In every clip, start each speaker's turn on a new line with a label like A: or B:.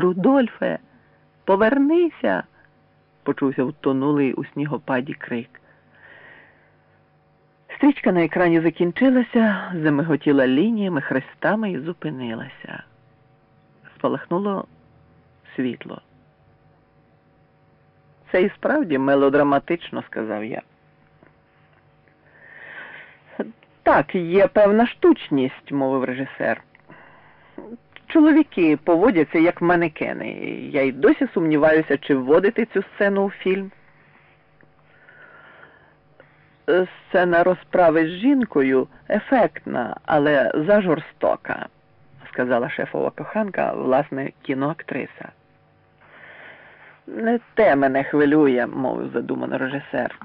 A: Рудольфе, повернися, почувся втонулий у снігопаді крик. Стрічка на екрані закінчилася, замиготіла лініями, хрестами і зупинилася. Спалахнуло світло. Це і справді мелодраматично, сказав я. Так, є певна штучність, мовив режисер. Чоловіки поводяться як манекени. Я й досі сумніваюся, чи вводити цю сцену у фільм. Сцена розправи з жінкою ефектна, але зажорстока, сказала шефова коханка, власне, кіноактриса. Не те мене хвилює, мовив задумано режисер.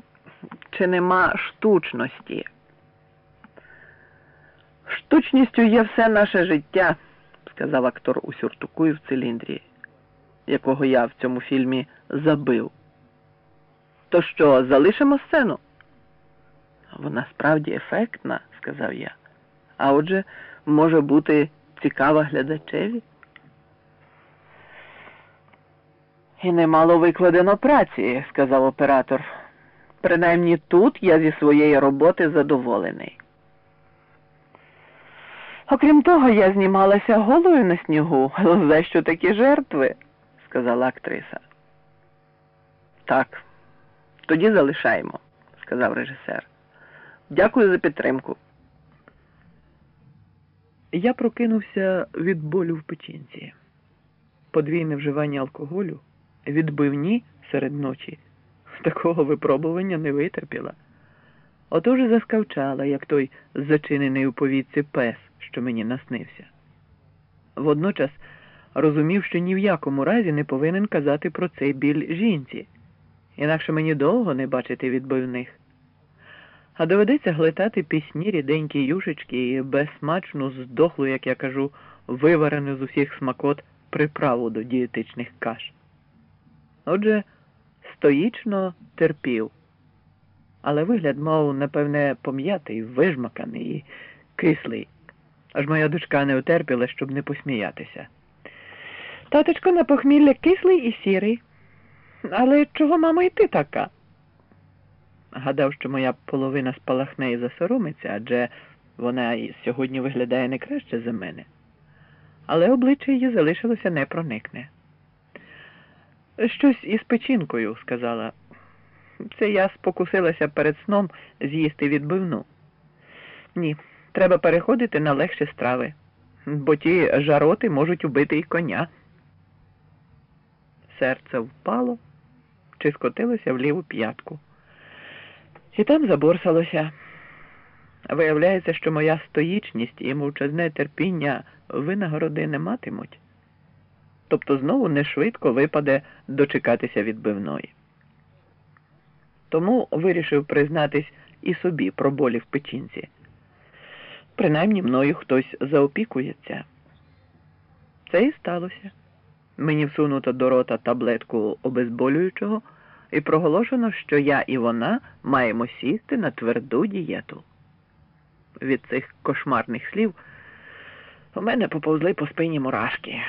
A: Чи нема штучності? Штучністю є все наше життя, сказав актор у сюртуку і в циліндрі, якого я в цьому фільмі забив. То що, залишимо сцену? Вона справді ефектна, сказав я. А отже, може бути цікава глядачеві. І немало викладено праці, сказав оператор. Принаймні тут я зі своєї роботи задоволений. Окрім того, я знімалася голою на снігу. За що такі жертви? сказала актриса. Так, тоді залишаємо, сказав режисер. Дякую за підтримку. Я прокинувся від болю в печінці. Подвійне вживання алкоголю, відбивні серед ночі. Такого випробування не витерпіла. Отож заскавчала, як той зачинений у повітці пес, що мені наснився. Водночас розумів, що ні в якому разі не повинен казати про цей біль жінці, інакше мені довго не бачити відбивних. А доведеться глитати пісні ріденькі юшечки і безсмачну, здохлу, як я кажу, виварену з усіх смакот приправу до дієтичних каш. Отже, стоїчно терпів, але вигляд мав, напевне, пом'ятий, вижмаканий і кислий, аж моя дочка не утерпіла, щоб не посміятися. Таточко на похмілля кислий і сірий. Але чого, мамо, і ти така? Гадав, що моя половина спалахне і засоромиться, адже вона сьогодні виглядає не краще за мене. Але обличчя її залишилося непроникне. Щось із печінкою, сказала. Це я спокусилася перед сном з'їсти відбивну. Ні, треба переходити на легші страви, бо ті жароти можуть убити і коня. Серце впало чи скотилося в ліву п'ятку. І там заборсалося. Виявляється, що моя стоїчність і мовчазне терпіння винагороди не матимуть. Тобто знову не швидко випаде дочекатися відбивної. Тому вирішив признатись і собі про болі в печінці. Принаймні мною хтось заопікується. Це і сталося. Мені всунуто до рота таблетку обезболюючого і проголошено, що я і вона маємо сісти на тверду дієту. Від цих кошмарних слів у мене поповзли по спині мурашки.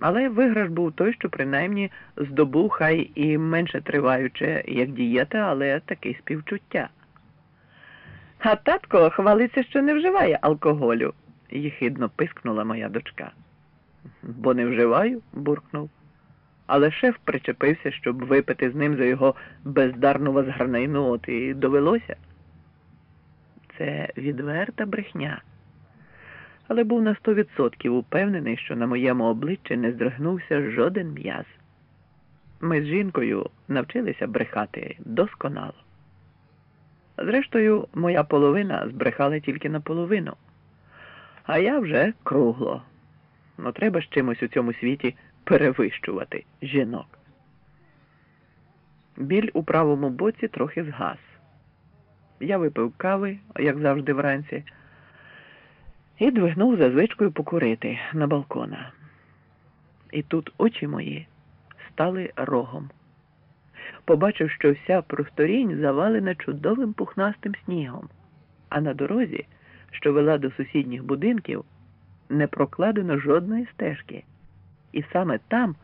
A: Але виграш був той, що принаймні здобув хай і менше триваюче, як дієта, але таке співчуття. А татко хвалиться, що не вживає алкоголю, їхидно пискнула моя дочка. Бо не вживаю, буркнув. Але шеф причепився, щоб випити з ним за його бездарну возгарнину, от і довелося. Це відверта брехня. Але був на сто відсотків упевнений, що на моєму обличчі не здригнувся жоден м'яз. Ми з жінкою навчилися брехати досконало. Зрештою, моя половина збрехала тільки наполовину, а я вже кругло. Ну треба ж чимось у цьому світі перевищувати жінок. Біль у правому боці трохи згас. Я випив кави, як завжди вранці, і двигнув за звичкою покурити на балкона. І тут очі мої стали рогом. Побачив, що вся просторінь завалена чудовим пухнастим снігом, а на дорозі, що вела до сусідніх будинків, не прокладено жодної стежки. І саме там